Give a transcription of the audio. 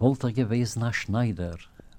wollte er gewesen a Schneider,